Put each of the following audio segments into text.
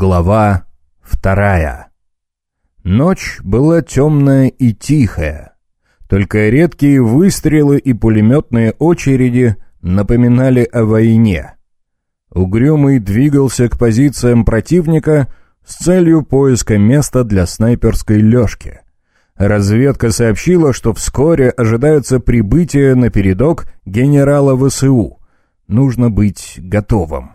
Глава вторая. Ночь была темная и тихая. Только редкие выстрелы и пулеметные очереди напоминали о войне. Угрюмый двигался к позициям противника с целью поиска места для снайперской лёжки. Разведка сообщила, что вскоре ожидается прибытие на передок генерала ВСУ. Нужно быть готовым.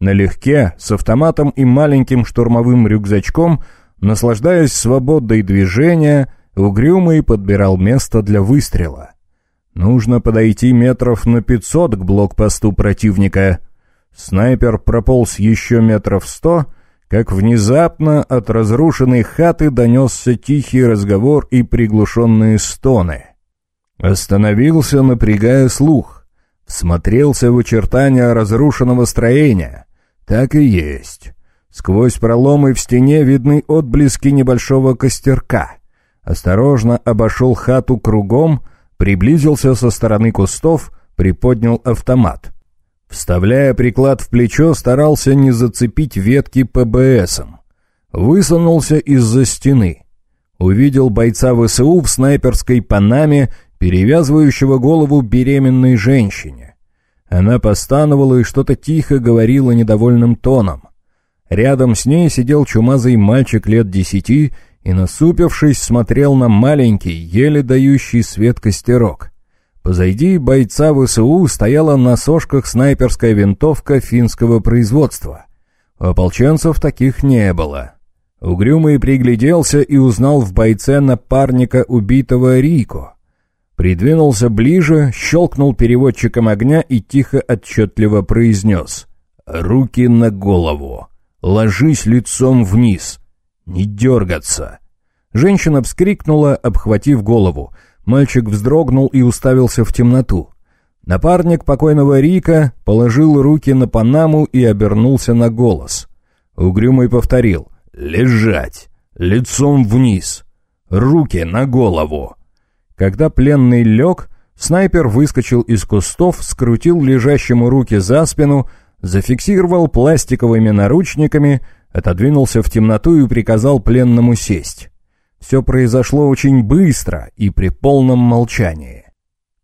Налегке, с автоматом и маленьким штурмовым рюкзачком, наслаждаясь свободой движения, Угрюмый подбирал место для выстрела. Нужно подойти метров на пятьсот к блокпосту противника. Снайпер прополз еще метров сто, как внезапно от разрушенной хаты донесся тихий разговор и приглушенные стоны. Остановился, напрягая слух. Смотрелся в очертания разрушенного строения. Так и есть. Сквозь проломы в стене видны отблески небольшого костерка. Осторожно обошел хату кругом, приблизился со стороны кустов, приподнял автомат. Вставляя приклад в плечо, старался не зацепить ветки ПБСом. Высунулся из-за стены. Увидел бойца ВСУ в снайперской панаме, перевязывающего голову беременной женщине. Она постановала и что-то тихо говорила недовольным тоном. Рядом с ней сидел чумазый мальчик лет десяти и, насупившись, смотрел на маленький, еле дающий свет костерок. Позади бойца ВСУ стояла на сошках снайперская винтовка финского производства. У ополченцев таких не было. Угрюмый пригляделся и узнал в бойце напарника убитого Рико. Придвинулся ближе, щелкнул переводчиком огня и тихо отчетливо произнес «Руки на голову! Ложись лицом вниз! Не дергаться!» Женщина вскрикнула, обхватив голову. Мальчик вздрогнул и уставился в темноту. Напарник покойного Рика положил руки на Панаму и обернулся на голос. Угрюмый повторил «Лежать! Лицом вниз! Руки на голову!» Когда пленный лег, снайпер выскочил из кустов, скрутил лежащему руки за спину, зафиксировал пластиковыми наручниками, отодвинулся в темноту и приказал пленному сесть. Все произошло очень быстро и при полном молчании.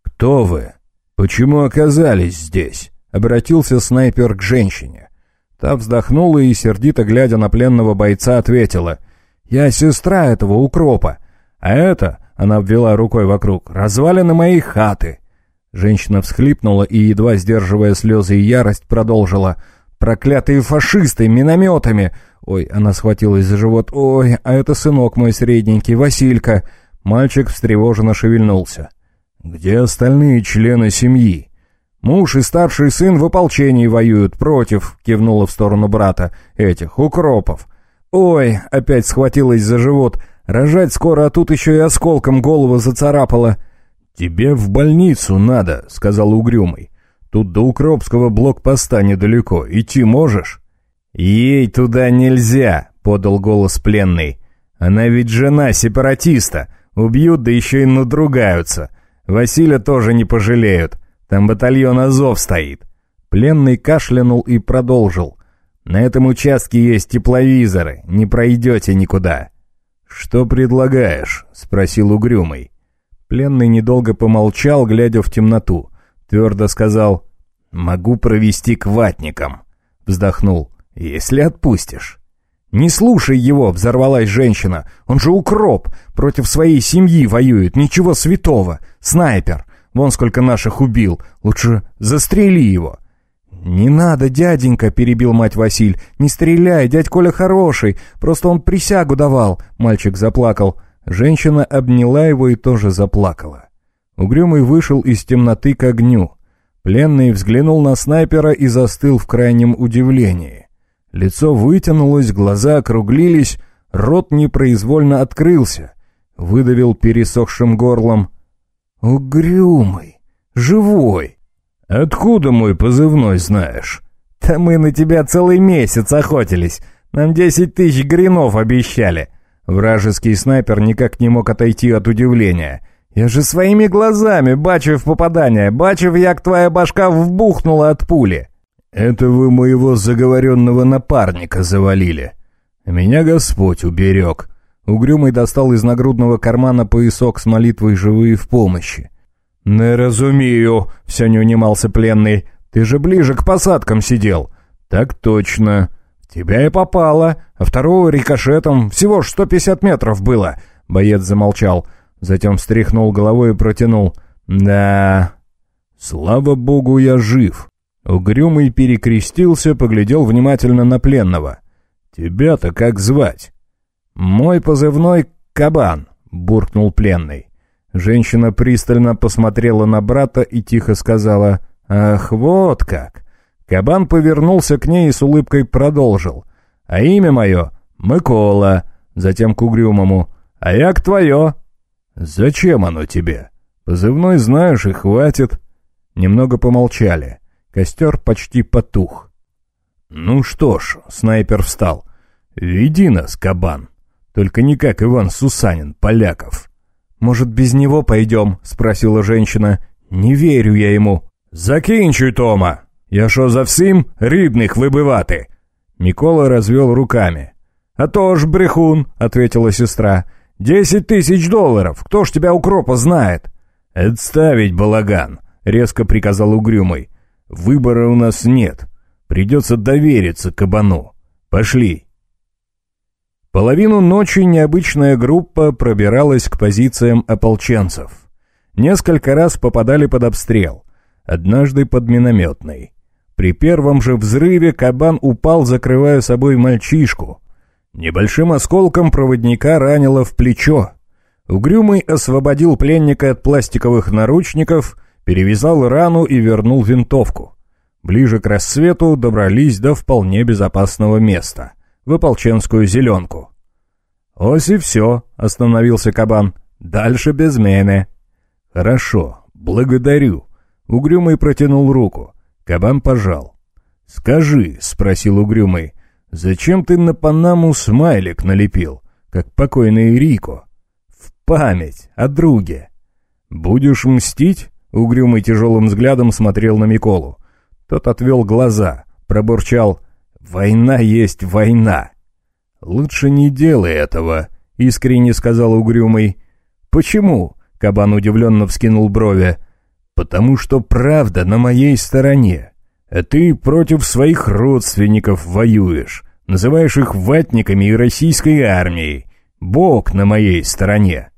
«Кто вы? Почему оказались здесь?» — обратился снайпер к женщине. Та вздохнула и, сердито глядя на пленного бойца, ответила. «Я сестра этого укропа, а это она обвела рукой вокруг. «Развалины моей хаты!» Женщина всхлипнула и, едва сдерживая слезы и ярость, продолжила. «Проклятые фашисты! Минометами!» Ой, она схватилась за живот. «Ой, а это сынок мой средненький, Василька!» Мальчик встревоженно шевельнулся. «Где остальные члены семьи?» «Муж и старший сын в ополчении воюют против», — кивнула в сторону брата, — «этих, укропов». «Ой!» — опять схватилась за живот. Рожать скоро, а тут еще и осколком голову зацарапало. «Тебе в больницу надо», — сказал Угрюмый. «Тут до Укропского блокпоста недалеко. Идти можешь?» «Ей туда нельзя», — подал голос пленный. «Она ведь жена сепаратиста. Убьют, да еще и надругаются. Василия тоже не пожалеют. Там батальон Азов стоит». Пленный кашлянул и продолжил. «На этом участке есть тепловизоры. Не пройдете никуда. «Что предлагаешь?» — спросил Угрюмый. Пленный недолго помолчал, глядя в темноту. Твердо сказал «Могу провести к ватникам». Вздохнул «Если отпустишь». «Не слушай его!» — взорвалась женщина. «Он же укроп! Против своей семьи воюет! Ничего святого! Снайпер! Вон сколько наших убил! Лучше застрели его!» «Не надо, дяденька!» — перебил мать Василь. «Не стреляй, дядь Коля хороший, просто он присягу давал!» Мальчик заплакал. Женщина обняла его и тоже заплакала. Угрюмый вышел из темноты к огню. Пленный взглянул на снайпера и застыл в крайнем удивлении. Лицо вытянулось, глаза округлились, рот непроизвольно открылся. Выдавил пересохшим горлом. «Угрюмый! Живой!» «Откуда мой позывной знаешь?» «Да мы на тебя целый месяц охотились. Нам десять тысяч гринов обещали». Вражеский снайпер никак не мог отойти от удивления. «Я же своими глазами, бачив попадание, бачив, як твоя башка вбухнула от пули». «Это вы моего заговоренного напарника завалили. Меня Господь уберег». Угрюмый достал из нагрудного кармана поясок с молитвой «Живые в помощи». «Не разумею», — все не унимался пленный. «Ты же ближе к посадкам сидел». «Так точно. тебя и попало, а второго рикошетом всего ж 150 метров было». Боец замолчал, затем встряхнул головой и протянул. «Да...» «Слава богу, я жив». Угрюмый перекрестился, поглядел внимательно на пленного. «Тебя-то как звать?» «Мой позывной — Кабан», — буркнул пленный. Женщина пристально посмотрела на брата и тихо сказала «Ах, вот как!» Кабан повернулся к ней и с улыбкой продолжил. «А имя мое — Микола», затем к угрюмому. «А як твое?» «Зачем оно тебе? Позывной знаешь и хватит». Немного помолчали. Костер почти потух. «Ну что ж», — снайпер встал, — «веди нас, кабан. Только не как Иван Сусанин, Поляков». «Может, без него пойдем?» — спросила женщина. «Не верю я ему». «Закінчуй, Тома! Я шо за всім рідних вибивати?» Микола развел руками. «А то ж брехун», — ответила сестра. «Десять тысяч долларов! Кто ж тебя укропа знает?» «Отставить балаган!» — резко приказал Угрюмый. «Выбора у нас нет. Придется довериться кабану. Пошли!» Половину ночи необычная группа пробиралась к позициям ополченцев. Несколько раз попадали под обстрел, однажды под минометный. При первом же взрыве кабан упал, закрывая собой мальчишку. Небольшим осколком проводника ранило в плечо. Угрюмый освободил пленника от пластиковых наручников, перевязал рану и вернул винтовку. Ближе к рассвету добрались до вполне безопасного места — в ополченскую зеленку. «Ось и все», — остановился кабан. «Дальше без мене». «Хорошо, благодарю». Угрюмый протянул руку. Кабан пожал. «Скажи», — спросил Угрюмый, — «зачем ты на Панаму смайлик налепил, как покойный Рико?» «В память о друге». «Будешь мстить?» — Угрюмый тяжелым взглядом смотрел на Миколу. Тот отвел глаза, пробурчал «Война есть война». «Лучше не делай этого», — искренне сказал Угрюмый. «Почему?» — Кабан удивленно вскинул брови. «Потому что правда на моей стороне. А ты против своих родственников воюешь, называешь их ватниками и российской армией. Бог на моей стороне».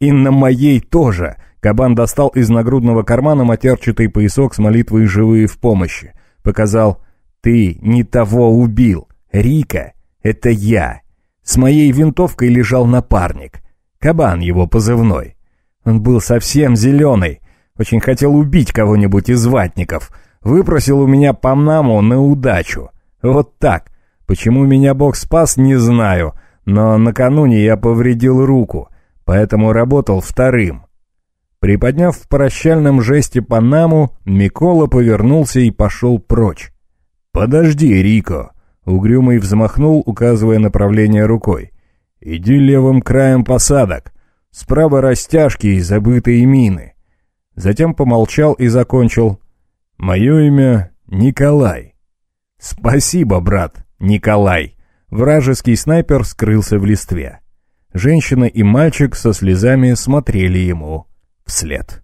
«И на моей тоже», — Кабан достал из нагрудного кармана матерчатый поясок с молитвой «Живые в помощи». Показал ты не того убил. Рика — это я. С моей винтовкой лежал напарник. Кабан его позывной. Он был совсем зеленый. Очень хотел убить кого-нибудь из ватников. Выпросил у меня памнаму на удачу. Вот так. Почему меня Бог спас, не знаю. Но накануне я повредил руку, поэтому работал вторым. Приподняв в прощальном жесте Панаму, Микола повернулся и пошел прочь. «Подожди, Рико!» Угрюмый взмахнул, указывая направление рукой. «Иди левым краем посадок. Справа растяжки и забытые мины». Затем помолчал и закончил. «Мое имя Николай». «Спасибо, брат, Николай». Вражеский снайпер скрылся в листве. Женщина и мальчик со слезами смотрели ему вслед.